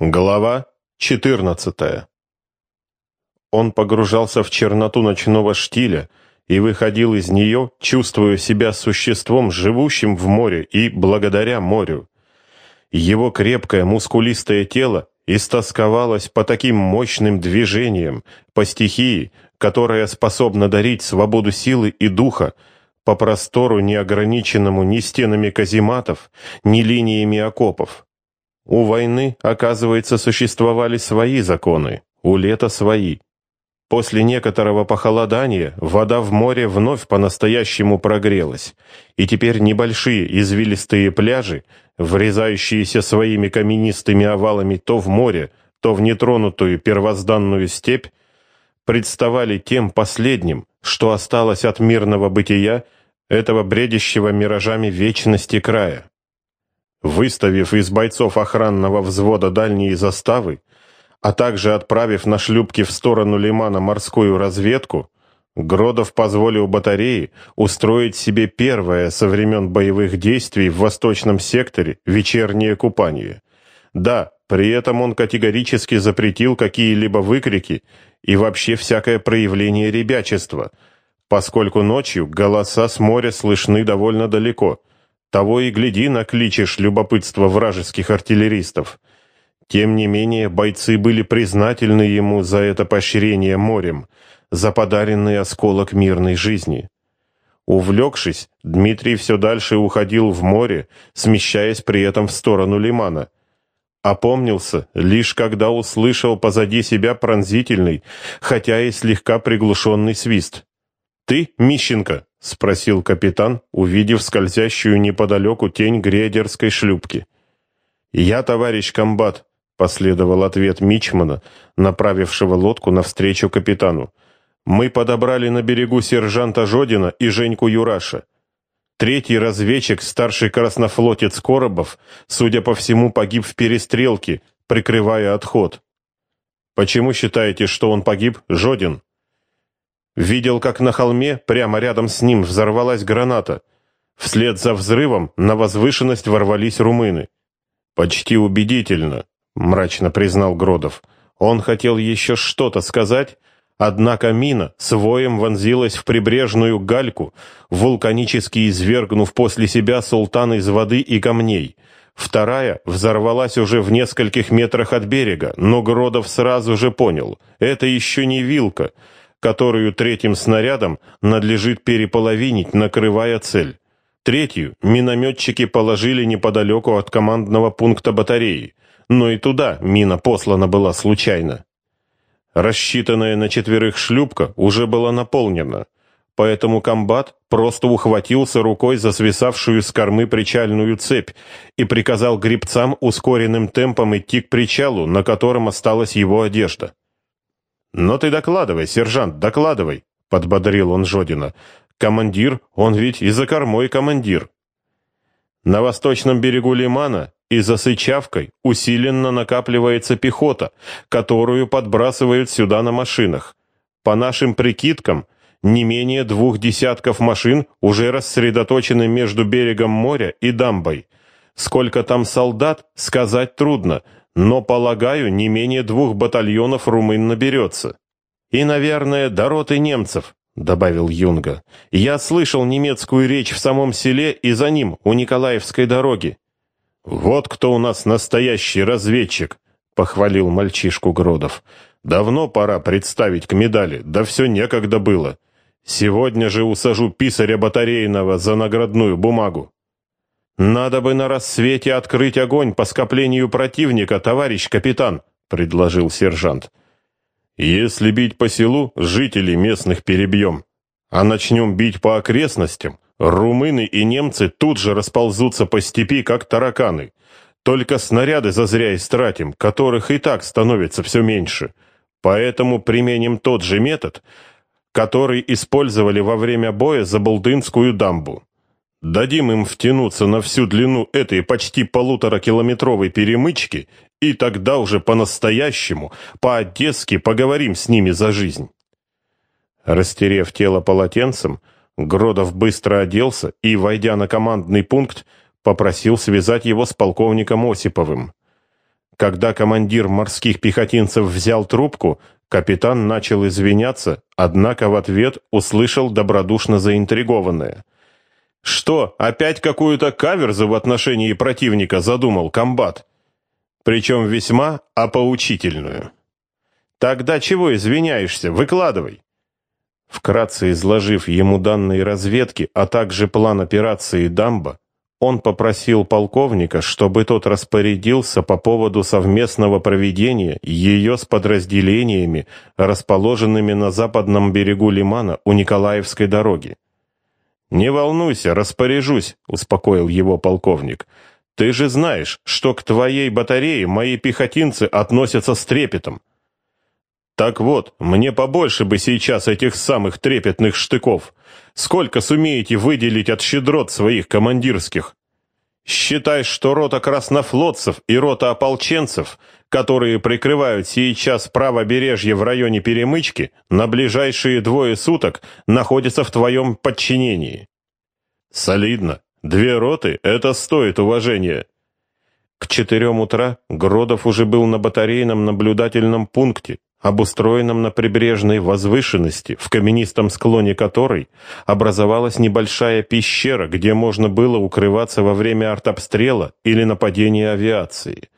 Глава 14. Он погружался в черноту ночного штиля и выходил из нее, чувствуя себя существом, живущим в море и благодаря морю. Его крепкое мускулистое тело истосковалось по таким мощным движениям, по стихии, которая способна дарить свободу силы и духа, по простору, неограниченному ни стенами казематов, ни линиями окопов. У войны, оказывается, существовали свои законы, у лета свои. После некоторого похолодания вода в море вновь по-настоящему прогрелась, и теперь небольшие извилистые пляжи, врезающиеся своими каменистыми овалами то в море, то в нетронутую первозданную степь, представали тем последним, что осталось от мирного бытия этого бредящего миражами вечности края. Выставив из бойцов охранного взвода дальние заставы, а также отправив на шлюпки в сторону лимана морскую разведку, Гродов позволил батарее устроить себе первое со времен боевых действий в восточном секторе вечернее купание. Да, при этом он категорически запретил какие-либо выкрики и вообще всякое проявление ребячества, поскольку ночью голоса с моря слышны довольно далеко – того и гляди, накличешь любопытство вражеских артиллеристов. Тем не менее, бойцы были признательны ему за это поощрение морем, за подаренный осколок мирной жизни. Увлекшись, Дмитрий все дальше уходил в море, смещаясь при этом в сторону лимана. Опомнился, лишь когда услышал позади себя пронзительный, хотя и слегка приглушенный свист. «Ты, Мищенко?» — спросил капитан, увидев скользящую неподалеку тень грейдерской шлюпки. «Я, товарищ комбат», — последовал ответ Мичмана, направившего лодку навстречу капитану. «Мы подобрали на берегу сержанта Жодина и Женьку Юраша. Третий разведчик, старший краснофлотец Коробов, судя по всему, погиб в перестрелке, прикрывая отход». «Почему считаете, что он погиб, Жодин?» Видел, как на холме, прямо рядом с ним, взорвалась граната. Вслед за взрывом на возвышенность ворвались румыны. «Почти убедительно», — мрачно признал Гродов. Он хотел еще что-то сказать, однако мина своим вонзилась в прибрежную гальку, вулканически извергнув после себя султан из воды и камней. Вторая взорвалась уже в нескольких метрах от берега, но Гродов сразу же понял — это еще не вилка — которую третьим снарядом надлежит переполовинить, накрывая цель. Третью минометчики положили неподалеку от командного пункта батареи, но и туда мина послана была случайно. Рассчитанная на четверых шлюпка уже была наполнена, поэтому комбат просто ухватился рукой за свисавшую с кормы причальную цепь и приказал гребцам ускоренным темпом идти к причалу, на котором осталась его одежда. «Но ты докладывай, сержант, докладывай», — подбодрил он Жодина. «Командир, он ведь и за кормой командир». На восточном берегу лимана и за Сычавкой усиленно накапливается пехота, которую подбрасывают сюда на машинах. По нашим прикидкам, не менее двух десятков машин уже рассредоточены между берегом моря и дамбой. Сколько там солдат, сказать трудно, но, полагаю, не менее двух батальонов румын наберется. И, наверное, до роты немцев, — добавил Юнга. Я слышал немецкую речь в самом селе и за ним, у Николаевской дороги. Вот кто у нас настоящий разведчик, — похвалил мальчишку Гродов. Давно пора представить к медали, да все некогда было. Сегодня же усажу писаря батарейного за наградную бумагу. «Надо бы на рассвете открыть огонь по скоплению противника, товарищ капитан», — предложил сержант. «Если бить по селу, жителей местных перебьем. А начнем бить по окрестностям, румыны и немцы тут же расползутся по степи, как тараканы. Только снаряды зазря истратим, которых и так становится все меньше. Поэтому применим тот же метод, который использовали во время боя за Болдынскую дамбу. Дадим им втянуться на всю длину этой почти полуторакилометровой перемычки, и тогда уже по-настоящему, по-одесски поговорим с ними за жизнь. Растерев тело полотенцем, Гродов быстро оделся и, войдя на командный пункт, попросил связать его с полковником Осиповым. Когда командир морских пехотинцев взял трубку, капитан начал извиняться, однако в ответ услышал добродушно заинтригованное. «Что, опять какую-то каверзу в отношении противника задумал комбат?» Причем весьма опоучительную. «Тогда чего извиняешься? Выкладывай!» Вкратце изложив ему данные разведки, а также план операции «Дамба», он попросил полковника, чтобы тот распорядился по поводу совместного проведения ее с подразделениями, расположенными на западном берегу Лимана у Николаевской дороги. «Не волнуйся, распоряжусь», — успокоил его полковник. «Ты же знаешь, что к твоей батарее мои пехотинцы относятся с трепетом. Так вот, мне побольше бы сейчас этих самых трепетных штыков. Сколько сумеете выделить от щедрот своих командирских? Считай, что рота краснофлотцев и рота ополченцев, которые прикрывают сейчас правобережье в районе Перемычки, на ближайшие двое суток находятся в твоем подчинении. Солидно. Две роты — это стоит уважения. К четырем утра Гродов уже был на батарейном наблюдательном пункте, обустроенном на прибрежной возвышенности, в каменистом склоне которой образовалась небольшая пещера, где можно было укрываться во время артобстрела или нападения авиации.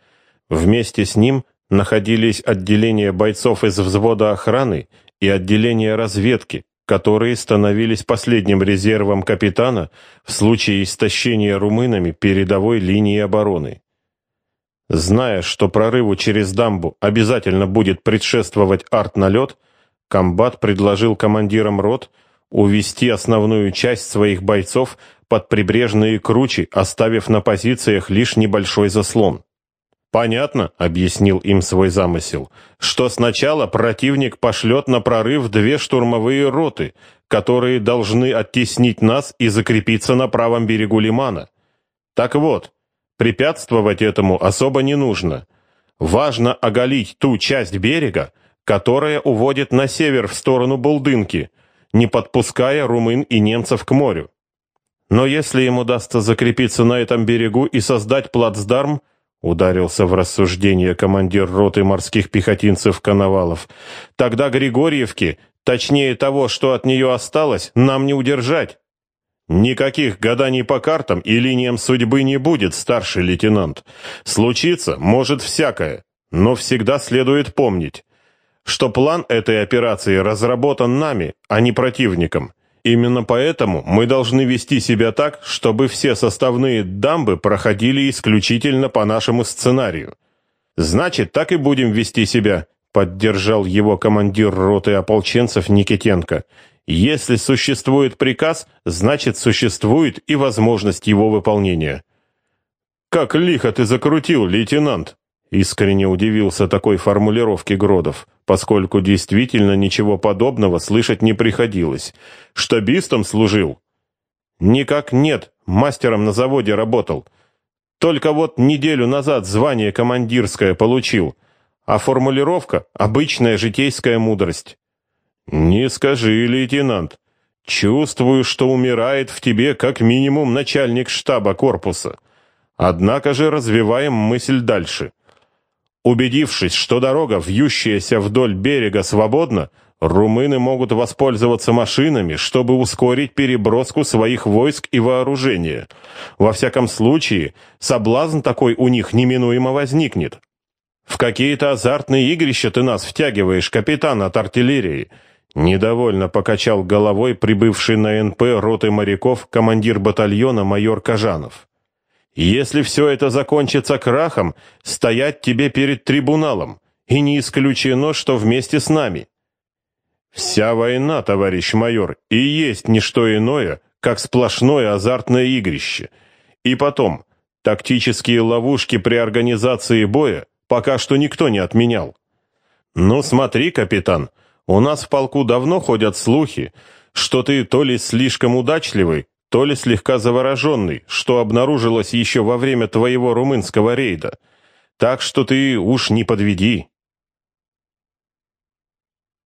Вместе с ним находились отделения бойцов из взвода охраны и отделения разведки, которые становились последним резервом капитана в случае истощения румынами передовой линии обороны. Зная, что прорыву через дамбу обязательно будет предшествовать арт-налет, комбат предложил командирам рот увести основную часть своих бойцов под прибрежные кручи, оставив на позициях лишь небольшой заслон. «Понятно», — объяснил им свой замысел, «что сначала противник пошлет на прорыв две штурмовые роты, которые должны оттеснить нас и закрепиться на правом берегу лимана. Так вот, Препятствовать этому особо не нужно. Важно оголить ту часть берега, которая уводит на север в сторону Булдынки, не подпуская румын и немцев к морю. Но если им удастся закрепиться на этом берегу и создать плацдарм, ударился в рассуждение командир роты морских пехотинцев Коновалов, тогда Григорьевки, точнее того, что от нее осталось, нам не удержать. Никаких гаданий по картам и линиям судьбы не будет, старший лейтенант. Случится, может, всякое, но всегда следует помнить, что план этой операции разработан нами, а не противником. Именно поэтому мы должны вести себя так, чтобы все составные дамбы проходили исключительно по нашему сценарию. Значит, так и будем вести себя, поддержал его командир роты ополченцев Никитенко. Если существует приказ, значит существует и возможность его выполнения. Как лихо ты закрутил, лейтенант, искренне удивился такой формулировке Гродов, поскольку действительно ничего подобного слышать не приходилось. Штабистом служил? Никак нет, мастером на заводе работал. Только вот неделю назад звание командирское получил, а формулировка обычная житейская мудрость. «Не скажи, лейтенант. Чувствую, что умирает в тебе как минимум начальник штаба корпуса. Однако же развиваем мысль дальше. Убедившись, что дорога, вьющаяся вдоль берега, свободна, румыны могут воспользоваться машинами, чтобы ускорить переброску своих войск и вооружения. Во всяком случае, соблазн такой у них неминуемо возникнет. В какие-то азартные игрища ты нас втягиваешь, капитан от артиллерии». Недовольно покачал головой прибывший на НП роты моряков командир батальона майор Кажанов. Если все это закончится крахом, стоять тебе перед трибуналом, и не исключено, что вместе с нами. Вся война, товарищ майор, и есть не что иное, как сплошное азартное игрище. И потом, тактические ловушки при организации боя пока что никто не отменял. Ну смотри, капитан, у нас в полку давно ходят слухи, что ты то ли слишком удачливый, то ли слегка завороженный, что обнаружилось еще во время твоего румынского рейда. Так что ты уж не подведи.